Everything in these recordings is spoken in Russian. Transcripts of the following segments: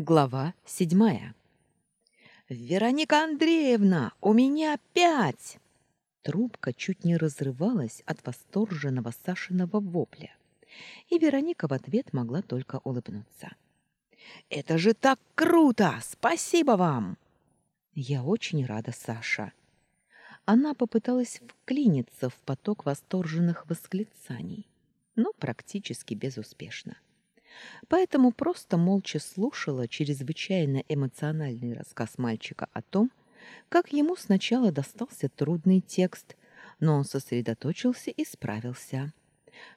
Глава седьмая. «Вероника Андреевна, у меня пять!» Трубка чуть не разрывалась от восторженного Сашиного вопля, и Вероника в ответ могла только улыбнуться. «Это же так круто! Спасибо вам!» «Я очень рада, Саша!» Она попыталась вклиниться в поток восторженных восклицаний, но практически безуспешно поэтому просто молча слушала чрезвычайно эмоциональный рассказ мальчика о том, как ему сначала достался трудный текст, но он сосредоточился и справился.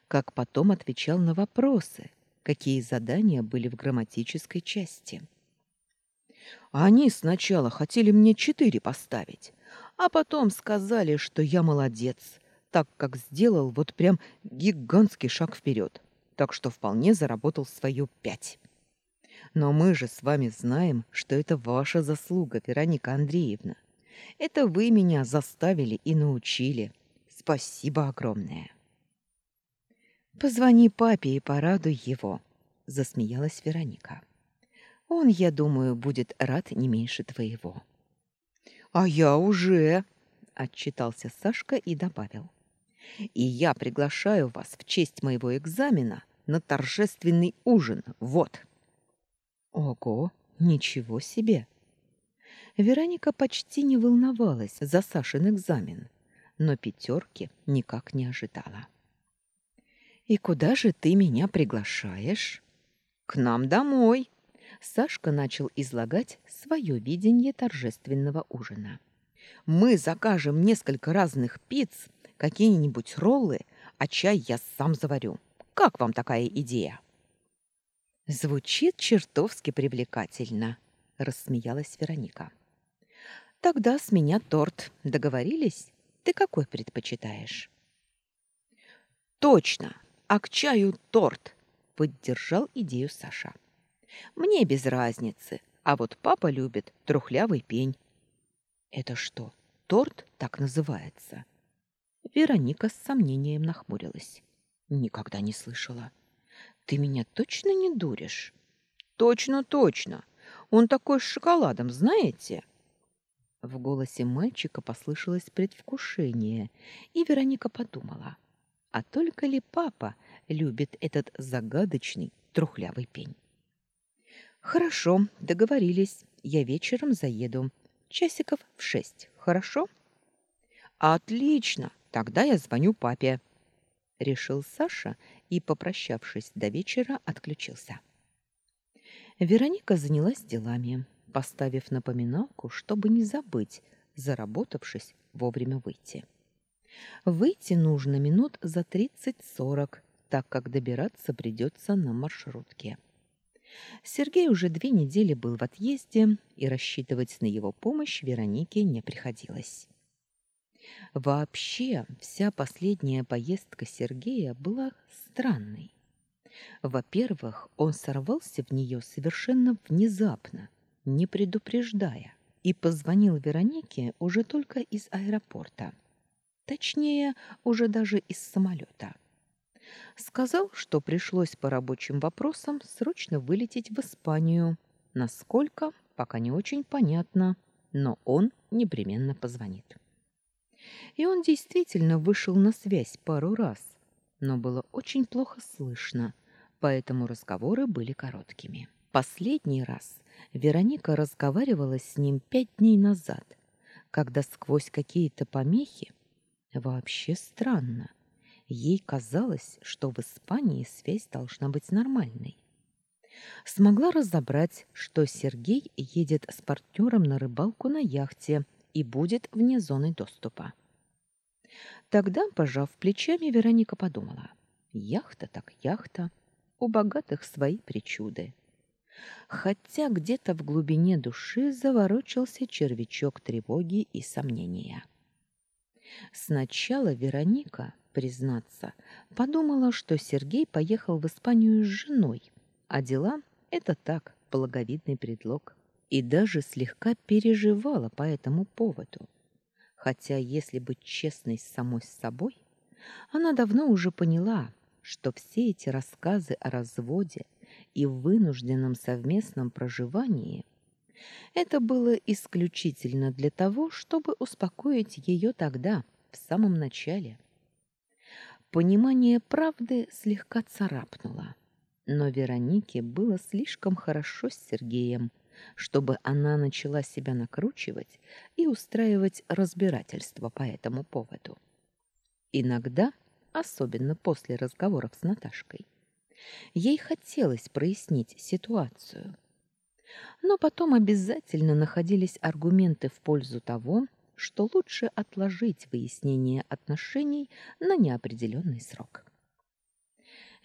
Как потом отвечал на вопросы, какие задания были в грамматической части. Они сначала хотели мне четыре поставить, а потом сказали, что я молодец, так как сделал вот прям гигантский шаг вперед так что вполне заработал свою пять. Но мы же с вами знаем, что это ваша заслуга, Вероника Андреевна. Это вы меня заставили и научили. Спасибо огромное. Позвони папе и порадуй его, засмеялась Вероника. Он, я думаю, будет рад не меньше твоего. А я уже, отчитался Сашка и добавил: и я приглашаю вас в честь моего экзамена на торжественный ужин. Вот. Ого, ничего себе. Вероника почти не волновалась за Сашин экзамен, но пятерки никак не ожидала. И куда же ты меня приглашаешь? К нам домой. Сашка начал излагать свое видение торжественного ужина. Мы закажем несколько разных пиц какие-нибудь роллы, а чай я сам заварю. Как вам такая идея? Звучит чертовски привлекательно, рассмеялась Вероника. Тогда с меня торт. Договорились? Ты какой предпочитаешь? Точно. А к чаю торт, поддержал идею Саша. Мне без разницы, а вот папа любит трухлявый пень. Это что, торт так называется? Вероника с сомнением нахмурилась. Никогда не слышала. Ты меня точно не дуришь? Точно, точно. Он такой с шоколадом, знаете? В голосе мальчика послышалось предвкушение, и Вероника подумала: а только ли папа любит этот загадочный трухлявый пень? Хорошо, договорились. Я вечером заеду. Часиков в шесть. Хорошо? Отлично. Тогда я звоню папе, решил Саша и, попрощавшись до вечера, отключился. Вероника занялась делами, поставив напоминалку, чтобы не забыть, заработавшись вовремя выйти. Выйти нужно минут за 30-40, так как добираться придется на маршрутке. Сергей уже две недели был в отъезде, и рассчитывать на его помощь Веронике не приходилось. Вообще, вся последняя поездка Сергея была странной. Во-первых, он сорвался в нее совершенно внезапно, не предупреждая, и позвонил Веронике уже только из аэропорта. Точнее, уже из из самолета. Сказал, что пришлось по рабочим вопросам срочно вылететь в Испанию. Насколько, пока не очень понятно, но он непременно позвонит. И он действительно вышел на связь пару раз, но было очень плохо слышно, поэтому разговоры были короткими. Последний раз Вероника разговаривала с ним пять дней назад, когда сквозь какие-то помехи вообще странно. Ей казалось, что в Испании связь должна быть нормальной. Смогла разобрать, что Сергей едет с партнером на рыбалку на яхте и будет вне зоны доступа. Тогда, пожав плечами, Вероника подумала: яхта так яхта, у богатых свои причуды. Хотя где-то в глубине души заворочился червячок тревоги и сомнения. Сначала Вероника, признаться, подумала, что Сергей поехал в Испанию с женой, а дела это так, благовидный предлог и даже слегка переживала по этому поводу. Хотя, если быть честной с самой собой, она давно уже поняла, что все эти рассказы о разводе и вынужденном совместном проживании это было исключительно для того, чтобы успокоить ее тогда, в самом начале. Понимание правды слегка царапнуло, но Веронике было слишком хорошо с Сергеем, чтобы она начала себя накручивать и устраивать разбирательство по этому поводу. Иногда, особенно после разговоров с Наташкой, ей хотелось прояснить ситуацию. Но потом обязательно находились аргументы в пользу того, что лучше отложить выяснение отношений на неопределенный срок.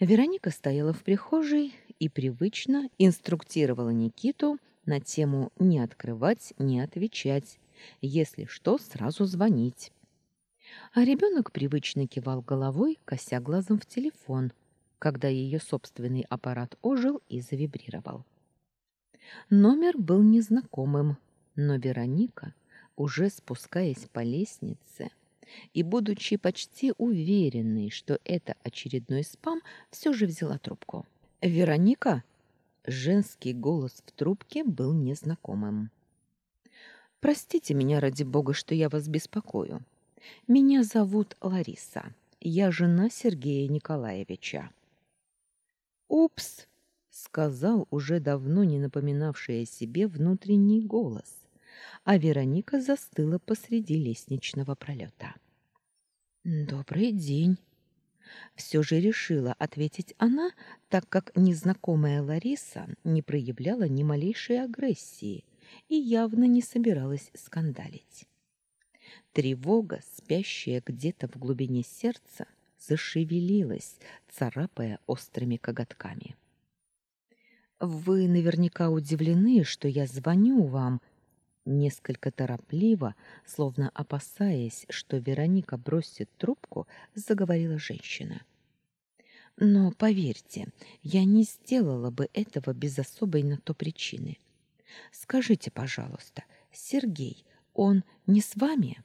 Вероника стояла в прихожей и привычно инструктировала Никиту на тему «не открывать, не отвечать», если что, сразу звонить. А ребенок привычно кивал головой, кося глазом в телефон, когда ее собственный аппарат ожил и завибрировал. Номер был незнакомым, но Вероника уже спускаясь по лестнице и будучи почти уверенной, что это очередной спам, все же взяла трубку. «Вероника?» Женский голос в трубке был незнакомым. «Простите меня, ради бога, что я вас беспокою. Меня зовут Лариса. Я жена Сергея Николаевича». «Упс!» — сказал уже давно не напоминавший о себе внутренний голос а Вероника застыла посреди лестничного пролета. «Добрый день!» Все же решила ответить она, так как незнакомая Лариса не проявляла ни малейшей агрессии и явно не собиралась скандалить. Тревога, спящая где-то в глубине сердца, зашевелилась, царапая острыми коготками. «Вы наверняка удивлены, что я звоню вам Несколько торопливо, словно опасаясь, что Вероника бросит трубку, заговорила женщина. Но поверьте, я не сделала бы этого без особой на то причины. Скажите, пожалуйста, Сергей, он не с вами?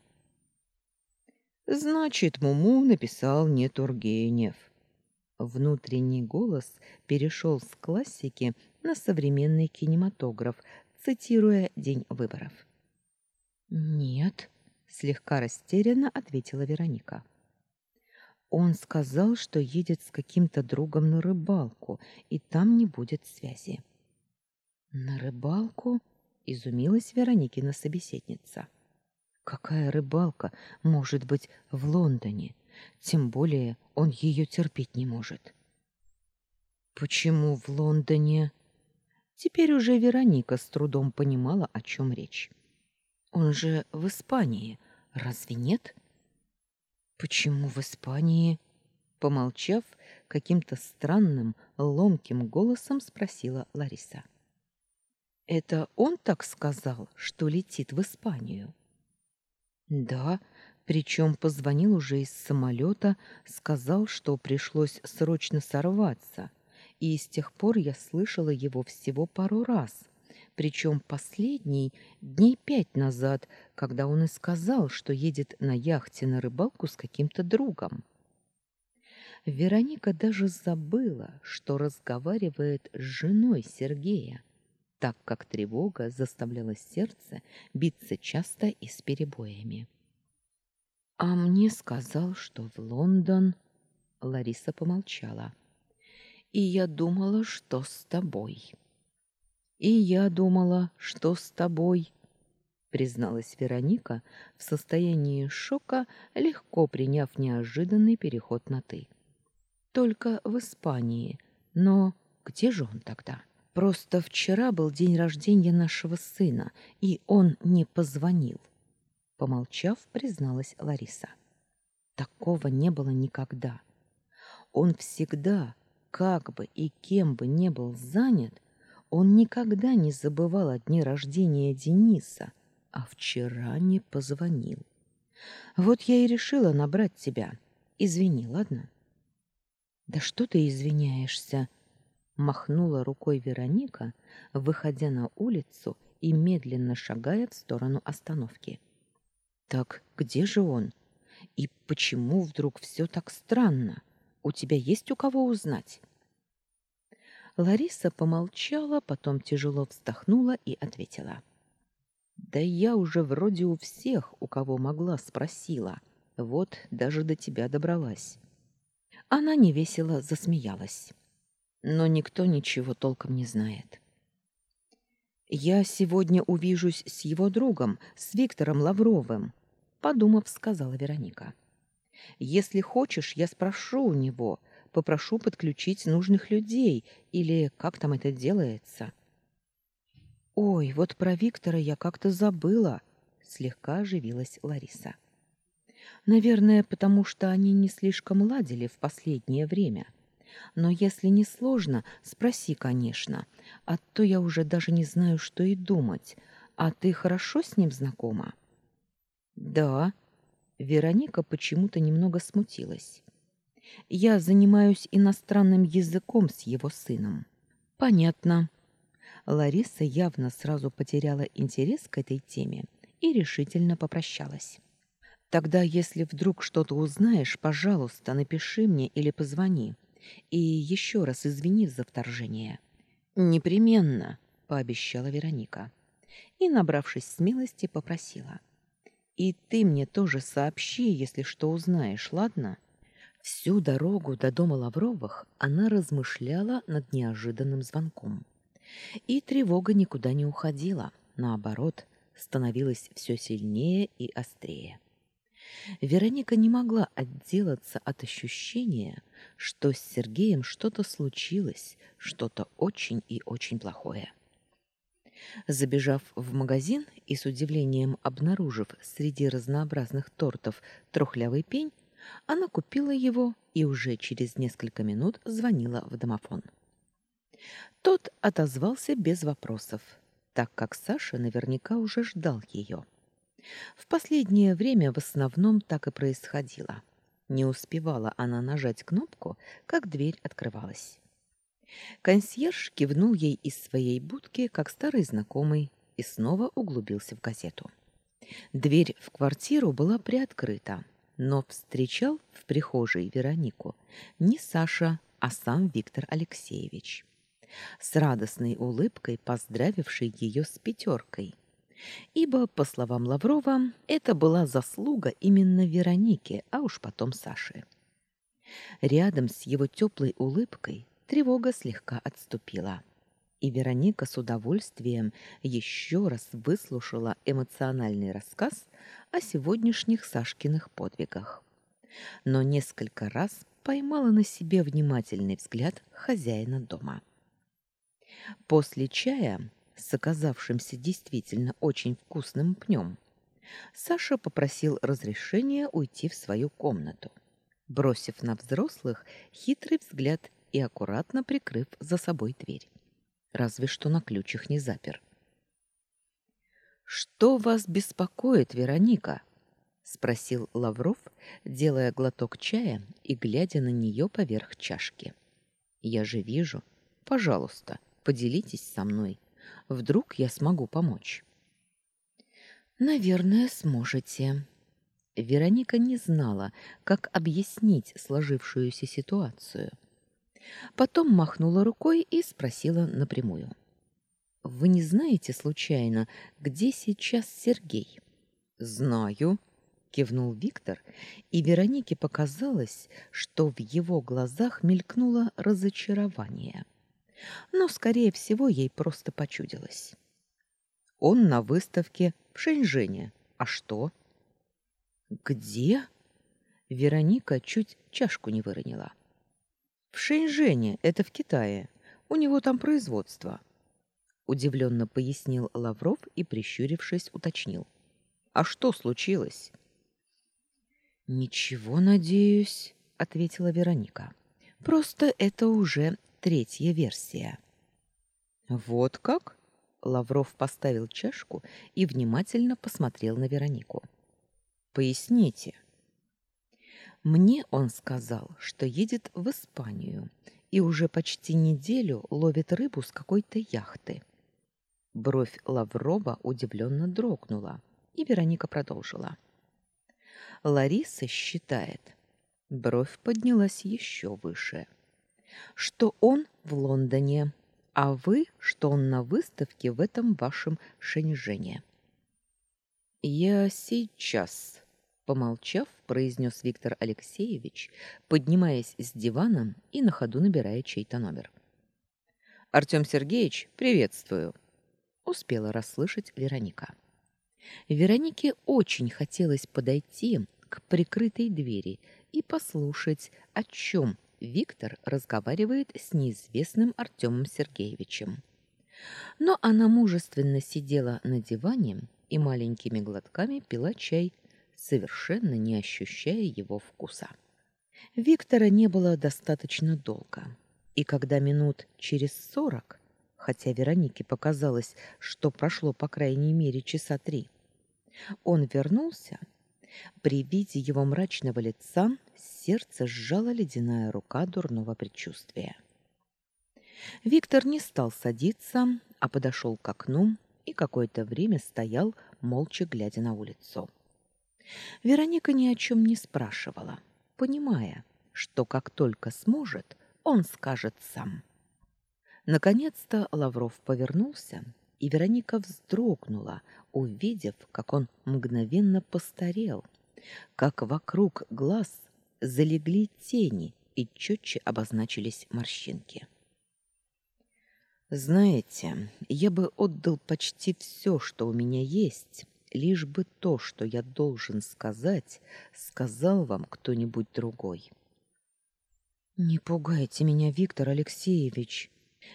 Значит, Муму написал не Тургенев. Внутренний голос перешел с классики на современный кинематограф, цитируя день выборов. Нет, слегка растерянно ответила Вероника. Он сказал, что едет с каким-то другом на рыбалку, и там не будет связи. На рыбалку? изумилась Вероникина собеседница. Какая рыбалка может быть в Лондоне? Тем более он ее терпеть не может. Почему в Лондоне? Теперь уже Вероника с трудом понимала, о чем речь. Он же в Испании, разве нет? Почему в Испании? Помолчав, каким-то странным, ломким голосом спросила Лариса. Это он так сказал, что летит в Испанию? Да, причем позвонил уже из самолета, сказал, что пришлось срочно сорваться — и с тех пор я слышала его всего пару раз, причем последний дней пять назад, когда он и сказал, что едет на яхте на рыбалку с каким-то другом. Вероника даже забыла, что разговаривает с женой Сергея, так как тревога заставляла сердце биться часто и с перебоями. А мне сказал, что в Лондон Лариса помолчала. И я думала, что с тобой. И я думала, что с тобой, призналась Вероника в состоянии шока, легко приняв неожиданный переход на ты. Только в Испании. Но где же он тогда? Просто вчера был день рождения нашего сына, и он не позвонил. Помолчав, призналась Лариса. Такого не было никогда. Он всегда как бы и кем бы не был занят, он никогда не забывал о дне рождения Дениса, а вчера не позвонил. Вот я и решила набрать тебя. Извини, ладно? Да что ты извиняешься? махнула рукой Вероника, выходя на улицу и медленно шагая в сторону остановки. Так где же он? И почему вдруг все так странно? У тебя есть у кого узнать? Лариса помолчала, потом тяжело вздохнула и ответила. «Да я уже вроде у всех, у кого могла, спросила. Вот даже до тебя добралась». Она невесело засмеялась. Но никто ничего толком не знает. «Я сегодня увижусь с его другом, с Виктором Лавровым», — подумав, сказала Вероника. «Если хочешь, я спрошу у него, попрошу подключить нужных людей, или как там это делается». «Ой, вот про Виктора я как-то забыла», — слегка оживилась Лариса. «Наверное, потому что они не слишком ладили в последнее время. Но если не сложно, спроси, конечно, а то я уже даже не знаю, что и думать. А ты хорошо с ним знакома?» «Да». Вероника почему-то немного смутилась. «Я занимаюсь иностранным языком с его сыном». «Понятно», Лариса явно сразу потеряла интерес к этой теме и решительно попрощалась. Тогда, если вдруг что-то узнаешь, пожалуйста, напиши мне или позвони. И еще раз извини за вторжение. Непременно, пообещала Вероника. И, набравшись смелости, попросила: "И ты мне тоже сообщи, если что узнаешь, ладно?" Всю дорогу до дома Лавровых она размышляла над неожиданным звонком. И тревога никуда не уходила, наоборот, становилась все сильнее и острее. Вероника не могла отделаться от ощущения, что с Сергеем что-то случилось, что-то очень и очень плохое. Забежав в магазин и с удивлением обнаружив среди разнообразных тортов трухлявый пень, она купила его и уже через несколько минут звонила в домофон. Тот отозвался без вопросов, так как Саша наверняка уже ждал ее. В последнее время в основном так и происходило. Не успевала она нажать кнопку, как дверь открывалась. Консьерж кивнул ей из своей будки, как старый знакомый, и снова углубился в газету. Дверь в квартиру была приоткрыта, но встречал в прихожей Веронику не Саша, а сам Виктор Алексеевич с радостной улыбкой поздравивший ее с пятеркой. Ибо, по словам Лаврова, это была заслуга именно Вероники, а уж потом Саши. Рядом с его теплой улыбкой тревога слегка отступила. И Вероника с удовольствием еще раз выслушала эмоциональный рассказ о сегодняшних Сашкиных подвигах. Но несколько раз поймала на себе внимательный взгляд хозяина дома. После чая с оказавшимся действительно очень вкусным пнем, Саша попросил разрешения уйти в свою комнату, бросив на взрослых хитрый взгляд и аккуратно прикрыв за собой дверь. Разве что на ключ их не запер. «Что вас беспокоит, Вероника?» — спросил Лавров, делая глоток чая и глядя на нее поверх чашки. «Я же вижу. Пожалуйста, Поделитесь со мной. Вдруг я смогу помочь. Наверное, сможете. Вероника не знала, как объяснить сложившуюся ситуацию. Потом махнула рукой и спросила напрямую: Вы не знаете случайно, где сейчас Сергей? Знаю, кивнул Виктор, и Веронике показалось, что в его глазах мелькнуло разочарование но, скорее всего, ей просто почудилось. Он на выставке в Шэньчжэне. А что? Где? Вероника чуть чашку не выронила. В Шэньчжэне, это в Китае. У него там производство. Удивленно пояснил Лавров и, прищурившись, уточнил. А что случилось? Ничего, надеюсь, ответила Вероника. Просто это уже третья версия. Вот как? Лавров поставил чашку и внимательно посмотрел на Веронику. Поясните. Мне он сказал, что едет в Испанию и уже почти неделю ловит рыбу с какой-то яхты. Бровь Лаврова удивленно дрогнула, и Вероника продолжила. Лариса считает. Бровь поднялась еще выше. что он в Лондоне, а вы, что он на выставке в этом вашем Шэньчжэне. Я сейчас, помолчав, произнес Виктор Алексеевич, поднимаясь с дивана и на ходу набирая чей-то номер. Артём Сергеевич, приветствую, успела расслышать Вероника. Веронике очень хотелось подойти к прикрытой двери и послушать, о чем Виктор разговаривает с неизвестным Артемом Сергеевичем. Но она мужественно сидела на диване и маленькими глотками пила чай, совершенно не ощущая его вкуса. Виктора не было достаточно долго, и когда минут через сорок, хотя Веронике показалось, что прошло по крайней мере часа три, он вернулся, при виде его мрачного лица сердце сжала ледяная рука дурного предчувствия. Виктор не стал садиться, а подошел к окну и какое-то время стоял, молча глядя на улицу. Вероника ни о чем не спрашивала, понимая, что как только сможет, он скажет сам. Наконец-то Лавров повернулся, и Вероника вздрогнула, увидев, как он мгновенно постарел, как вокруг глаз залегли тени и четче обозначились морщинки. Знаете, я бы отдал почти все, что у меня есть, лишь бы то, что я должен сказать, сказал вам кто-нибудь другой. Не пугайте меня, Виктор Алексеевич.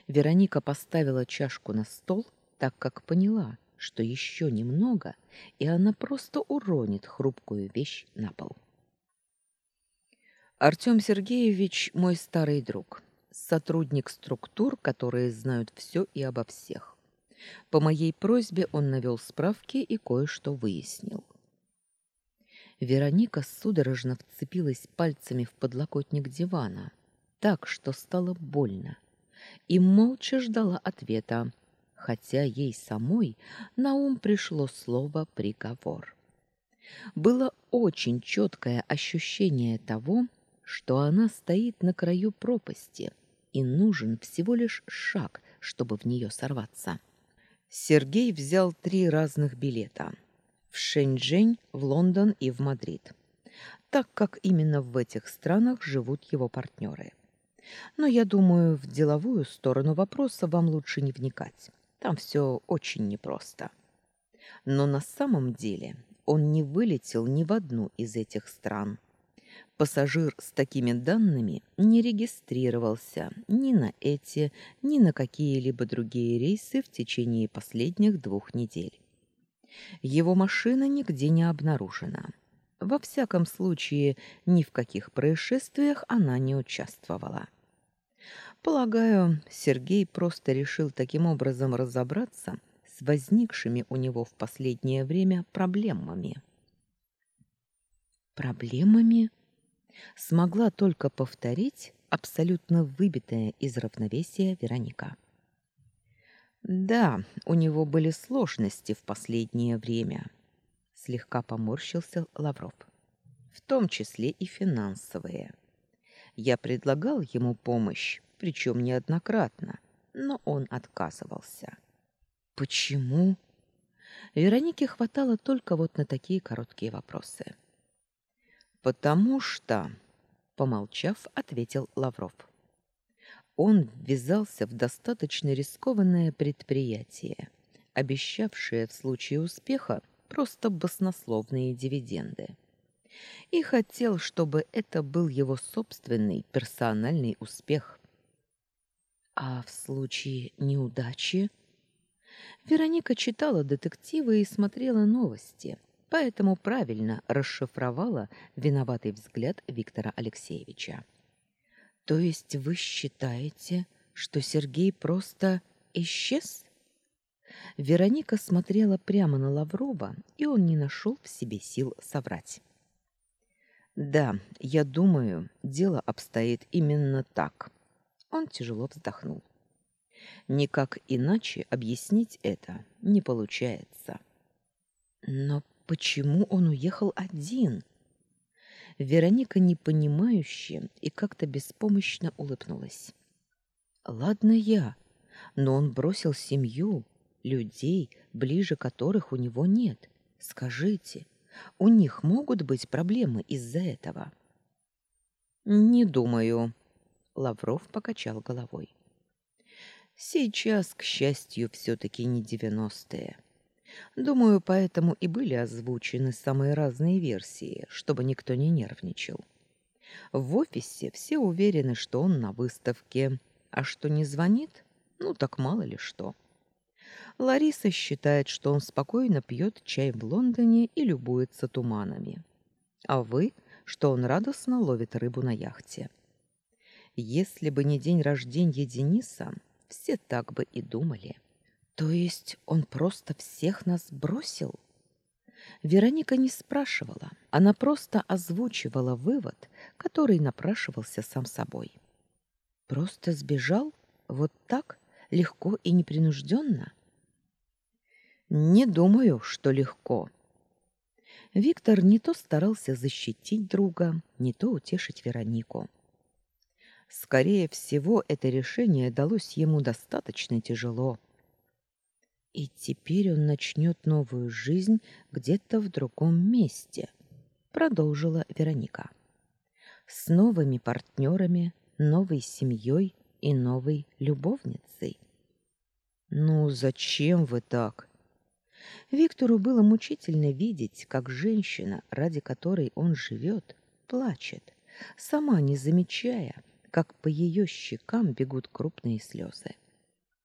Вероника поставила чашку на стол, так как поняла, что еще немного, и она просто уронит хрупкую вещь на пол. Артем Сергеевич мой старый друг, сотрудник структур, которые знают все и обо всех. По моей просьбе он навел справки и кое-что выяснил. Вероника судорожно вцепилась пальцами в подлокотник дивана, так что стало больно, и молча ждала ответа, хотя ей самой на ум пришло слово приговор. Было очень четкое ощущение того, что она стоит на краю пропасти, и нужен всего лишь шаг, чтобы в нее сорваться. Сергей взял три разных билета: в Шэньчжэнь, в Лондон и в Мадрид. Так как именно в этих странах живут его партнеры. Но я думаю, в деловую сторону вопроса вам лучше не вникать. Там все очень непросто. Но на самом деле он не вылетел ни в одну из этих стран. Пассажир с такими данными не регистрировался ни на эти, ни на какие-либо другие рейсы в течение последних двух недель. Его машина нигде не обнаружена. Во всяком случае, ни в каких происшествиях она не участвовала. Полагаю, Сергей просто решил таким образом разобраться с возникшими у него в последнее время проблемами. Проблемами смогла только повторить абсолютно выбитая из равновесия Вероника. Да, у него были сложности в последнее время, слегка поморщился Лавров. В том числе и финансовые. Я предлагал ему помощь, причем неоднократно, но он отказывался. Почему? Веронике хватало только вот на такие короткие вопросы. Потому что, помолчав, ответил Лавров. Он ввязался в достаточно рискованное предприятие, обещавшее в случае успеха просто баснословные дивиденды. И хотел, чтобы это был его собственный персональный успех. А в случае неудачи Вероника читала детективы и смотрела новости, поэтому правильно расшифровала виноватый взгляд Виктора Алексеевича. То есть вы считаете, что Сергей просто исчез? Вероника смотрела прямо на Лаврова, и он не нашел в себе сил соврать. Да, я думаю, дело обстоит именно так. Он тяжело вздохнул. Никак иначе объяснить это не получается. Но почему он уехал один? Вероника непонимающе и как-то беспомощно улыбнулась. Ладно я, но он бросил семью, людей, ближе которых у него нет. Скажите, у них могут быть проблемы из-за этого? Не думаю, Лавров покачал головой. Сейчас, к счастью, все таки не девяностые. Думаю, поэтому и были озвучены самые разные версии, чтобы никто не нервничал. В офисе все уверены, что он на выставке, а что не звонит, ну так мало ли что. Лариса считает, что он спокойно пьет чай в Лондоне и любуется туманами. А вы, что он радостно ловит рыбу на яхте. Если бы не день рождения Дениса, все так бы и думали. То есть он просто всех нас бросил? Вероника не спрашивала, она просто озвучивала вывод, который напрашивался сам собой. Просто сбежал? Вот так? Легко и непринужденно? Не думаю, что легко. Виктор не то старался защитить друга, не то утешить Веронику. Скорее всего, это решение далось ему достаточно тяжело. И теперь он начнет новую жизнь где-то в другом месте, продолжила Вероника. С новыми партнерами, новой семьей и новой любовницей. Ну зачем вы так? Виктору было мучительно видеть, как женщина, ради которой он живет, плачет, сама не замечая, как по ее щекам бегут крупные слезы.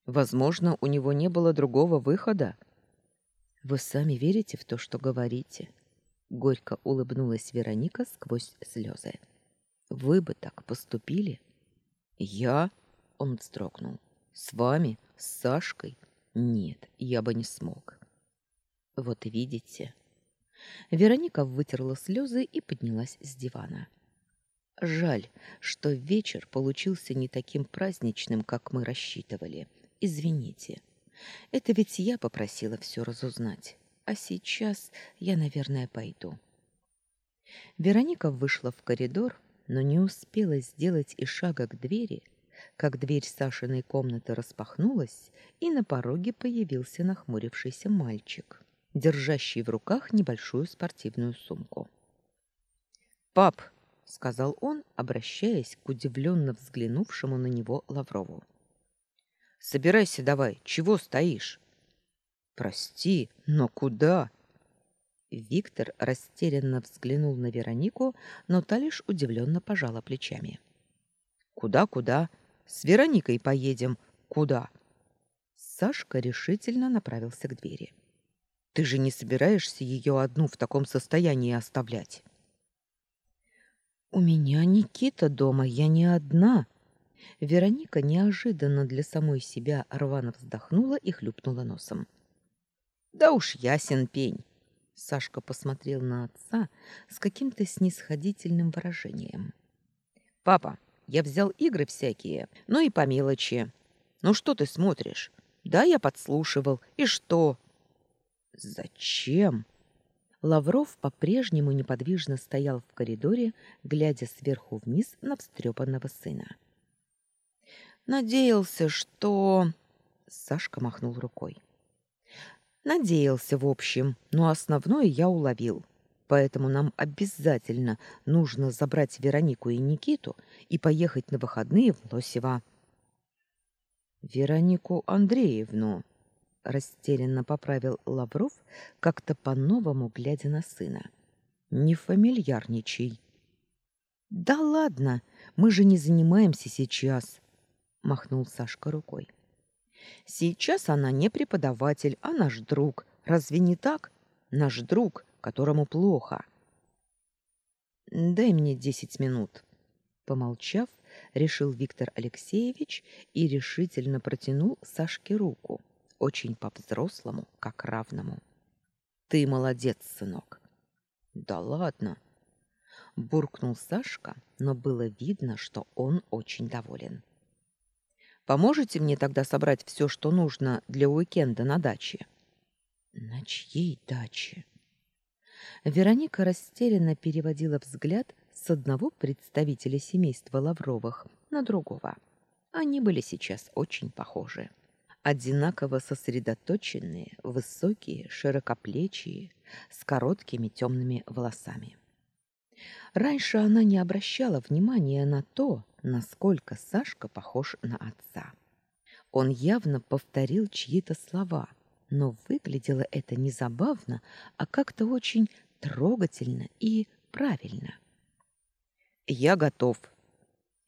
Возможно, у него не было другого выхода. Вы сами верите в то, что говорите? Горько улыбнулась Вероника сквозь слезы. Вы бы так поступили? Я? Он вздрогнул. С вами? С Сашкой? Нет, я бы не смог. Вот видите. Вероника вытерла слезы и поднялась с дивана. Жаль, что вечер получился не таким праздничным, как мы рассчитывали. Извините. Это ведь я попросила все разузнать. А сейчас я, наверное, пойду. Вероника вышла в коридор, но не успела сделать и шага к двери, как дверь Сашиной комнаты распахнулась, и на пороге появился нахмурившийся мальчик, держащий в руках небольшую спортивную сумку. «Пап, — сказал он, обращаясь к удивленно взглянувшему на него Лаврову. «Собирайся давай, чего стоишь?» «Прости, но куда?» Виктор растерянно взглянул на Веронику, но та лишь удивленно пожала плечами. «Куда-куда? С Вероникой поедем. Куда?» Сашка решительно направился к двери. «Ты же не собираешься ее одну в таком состоянии оставлять?» У меня Никита дома, я не одна. Вероника неожиданно для самой себя рвано вздохнула и хлюпнула носом. Да уж ясен пень. Сашка посмотрел на отца с каким-то снисходительным выражением. Папа, я взял игры всякие, но и по мелочи. Ну что ты смотришь? Да, я подслушивал. И что? Зачем? Лавров по-прежнему неподвижно стоял в коридоре, глядя сверху вниз на встрепанного сына. Надеялся, что Сашка махнул рукой. Надеялся, в общем, но основное я уловил. Поэтому нам обязательно нужно забрать Веронику и Никиту и поехать на выходные в Лосево. Веронику Андреевну, растерянно поправил Лавров, как-то по-новому глядя на сына. Не фамильярничай. Да ладно, мы же не занимаемся сейчас, махнул Сашка рукой. Сейчас она не преподаватель, а наш друг. Разве не так? Наш друг, которому плохо. Дай мне десять минут. Помолчав, решил Виктор Алексеевич и решительно протянул Сашке руку очень по-взрослому, как равному. Ты молодец, сынок. Да ладно, буркнул Сашка, но было видно, что он очень доволен. Поможете мне тогда собрать все, что нужно для уикенда на даче? На чьей даче? Вероника растерянно переводила взгляд с одного представителя семейства Лавровых на другого. Они были сейчас очень похожи. Одинаково сосредоточенные, высокие, широкоплечие, с короткими темными волосами. Раньше она не обращала внимания на то, насколько Сашка похож на отца. Он явно повторил чьи-то слова, но выглядело это не забавно, а как-то очень трогательно и правильно. «Я готов».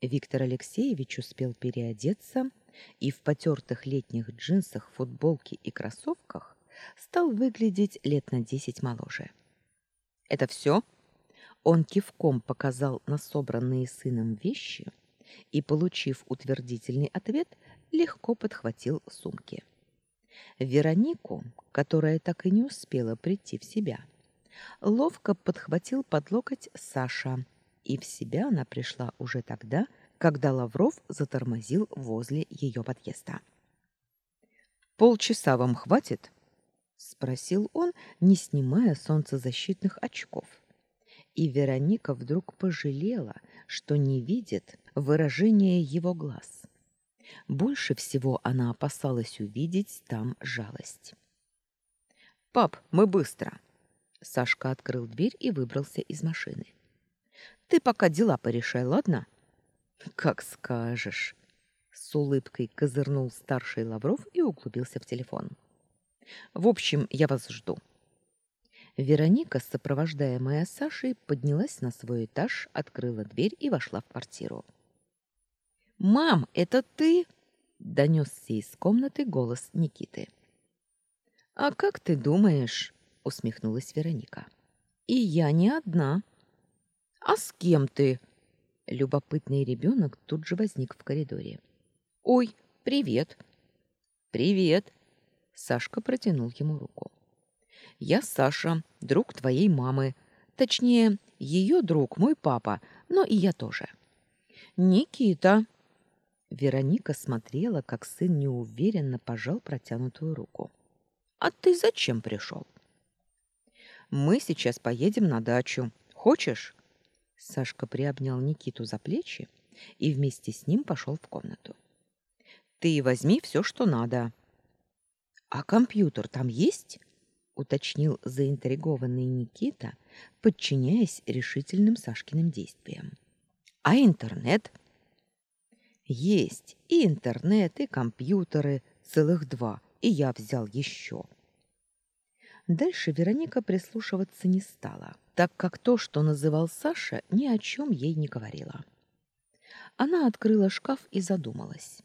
Виктор Алексеевич успел переодеться и в потертых летних джинсах, футболке и кроссовках стал выглядеть лет на десять моложе. «Это все?» Он кивком показал на собранные сыном вещи и, получив утвердительный ответ, легко подхватил сумки. Веронику, которая так и не успела прийти в себя, ловко подхватил под локоть Саша, и в себя она пришла уже тогда, когда Лавров затормозил возле ее подъезда. «Полчаса вам хватит?» — спросил он, не снимая солнцезащитных очков и Вероника вдруг пожалела, что не видит выражения его глаз. Больше всего она опасалась увидеть там жалость. «Пап, мы быстро!» Сашка открыл дверь и выбрался из машины. «Ты пока дела порешай, ладно?» «Как скажешь!» С улыбкой козырнул старший Лавров и углубился в телефон. «В общем, я вас жду». Вероника, сопровождаемая Сашей, поднялась на свой этаж, открыла дверь и вошла в квартиру. «Мам, это ты?» — донесся из комнаты голос Никиты. «А как ты думаешь?» — усмехнулась Вероника. «И я не одна». «А с кем ты?» Любопытный ребенок тут же возник в коридоре. «Ой, привет!» «Привет!» Сашка протянул ему руку. Я Саша, друг твоей мамы. Точнее, ее друг, мой папа, но и я тоже. Никита. Вероника смотрела, как сын неуверенно пожал протянутую руку. А ты зачем пришел? Мы сейчас поедем на дачу. Хочешь? Сашка приобнял Никиту за плечи и вместе с ним пошел в комнату. Ты возьми все, что надо. А компьютер там есть? Уточнил заинтригованный Никита, подчиняясь решительным Сашкиным действиям. А интернет? Есть и интернет, и компьютеры, целых два, и я взял еще. Дальше Вероника прислушиваться не стала, так как то, что называл Саша, ни о чем ей не говорило. Она открыла шкаф и задумалась.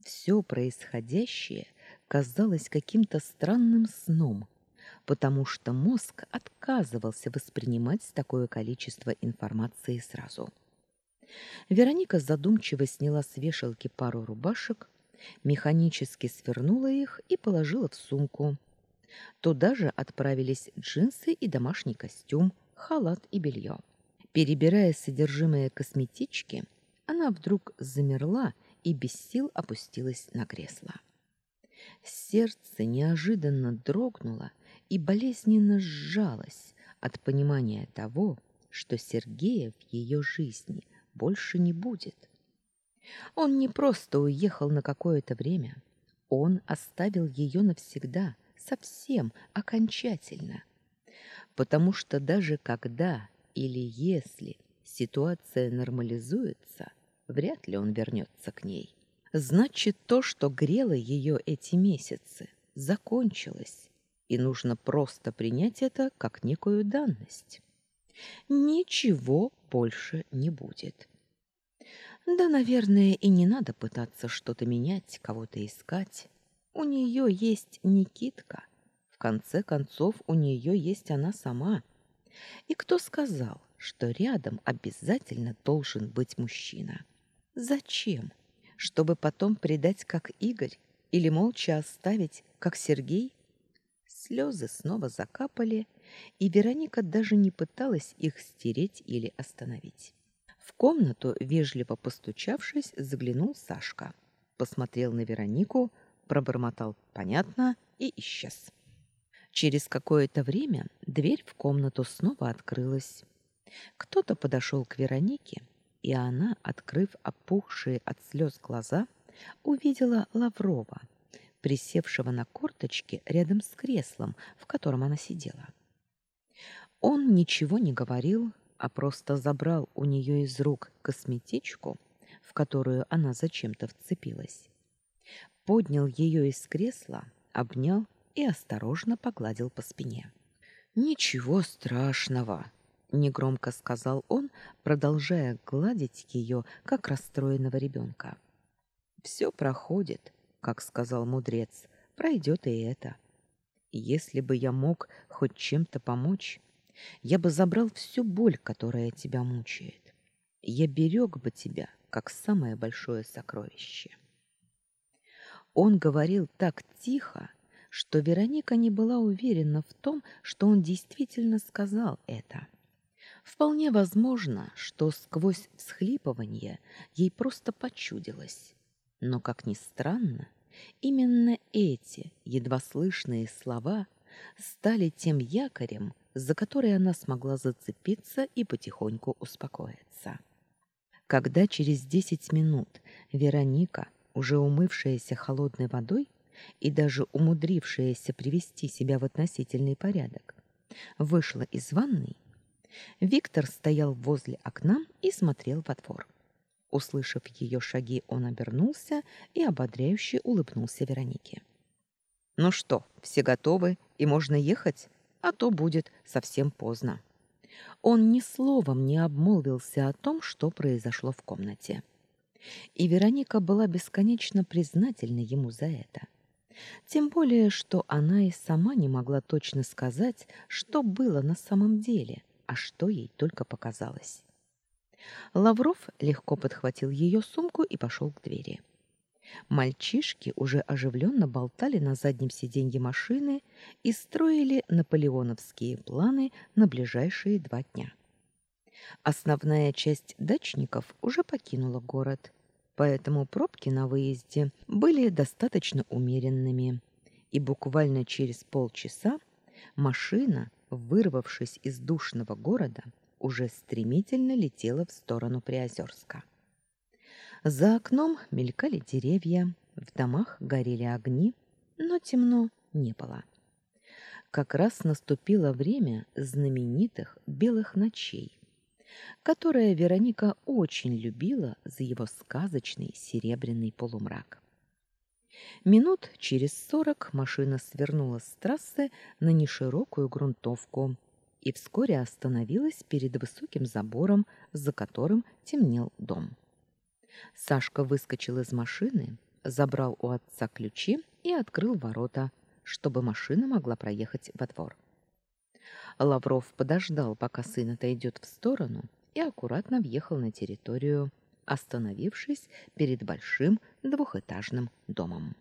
Все происходящее казалось каким-то странным сном, потому что мозг отказывался воспринимать такое количество информации сразу. Вероника задумчиво сняла с вешалки пару рубашек, механически свернула их и положила в сумку. Туда же отправились джинсы и домашний костюм, халат и белье. Перебирая содержимое косметички, она вдруг замерла и без сил опустилась на кресло. Сердце неожиданно дрогнуло и болезненно сжалась от понимания того, что Сергея в ее жизни больше не будет. Он не просто уехал на какое-то время, он оставил ее навсегда, совсем, окончательно. Потому что даже когда или если ситуация нормализуется, вряд ли он вернется к ней. Значит, то, что грело ее эти месяцы, закончилось, и нужно просто принять это как некую данность. Ничего больше не будет. Да, наверное, и не надо пытаться что-то менять, кого-то искать. У нее есть Никитка. В конце концов, у нее есть она сама. И кто сказал, что рядом обязательно должен быть мужчина? Зачем? Чтобы потом предать, как Игорь, или молча оставить, как Сергей? Слезы снова закапали, и Вероника даже не пыталась их стереть или остановить. В комнату, вежливо постучавшись, заглянул Сашка. Посмотрел на Веронику, пробормотал «понятно» и исчез. Через какое-то время дверь в комнату снова открылась. Кто-то подошел к Веронике, и она, открыв опухшие от слез глаза, увидела Лаврова, присевшего на корточки рядом с креслом, в котором она сидела. Он ничего не говорил, а просто забрал у нее из рук косметичку, в которую она зачем-то вцепилась, поднял ее из кресла, обнял и осторожно погладил по спине. «Ничего страшного», — негромко сказал он, продолжая гладить ее, как расстроенного ребенка. «Все проходит, как сказал мудрец, пройдет и это. Если бы я мог хоть чем-то помочь, я бы забрал всю боль, которая тебя мучает. Я берег бы тебя, как самое большое сокровище. Он говорил так тихо, что Вероника не была уверена в том, что он действительно сказал это. Вполне возможно, что сквозь всхлипывание ей просто почудилось. Но, как ни странно, именно эти едва слышные слова стали тем якорем, за который она смогла зацепиться и потихоньку успокоиться. Когда через десять минут Вероника, уже умывшаяся холодной водой и даже умудрившаяся привести себя в относительный порядок, вышла из ванной, Виктор стоял возле окна и смотрел во двор. Услышав ее шаги, он обернулся и ободряюще улыбнулся Веронике. «Ну что, все готовы и можно ехать? А то будет совсем поздно». Он ни словом не обмолвился о том, что произошло в комнате. И Вероника была бесконечно признательна ему за это. Тем более, что она и сама не могла точно сказать, что было на самом деле, а что ей только показалось. Лавров легко подхватил ее сумку и пошел к двери. Мальчишки уже оживленно болтали на заднем сиденье машины и строили наполеоновские планы на ближайшие два дня. Основная часть дачников уже покинула город, поэтому пробки на выезде были достаточно умеренными, и буквально через полчаса машина, вырвавшись из душного города, уже стремительно летела в сторону Приозерска. За окном мелькали деревья, в домах горели огни, но темно не было. Как раз наступило время знаменитых белых ночей, которое Вероника очень любила за его сказочный серебряный полумрак. Минут через сорок машина свернула с трассы на неширокую грунтовку и вскоре остановилась перед высоким забором, за которым темнел дом. Сашка выскочил из машины, забрал у отца ключи и открыл ворота, чтобы машина могла проехать во двор. Лавров подождал, пока сын отойдет в сторону, и аккуратно въехал на территорию, остановившись перед большим двухэтажным домом.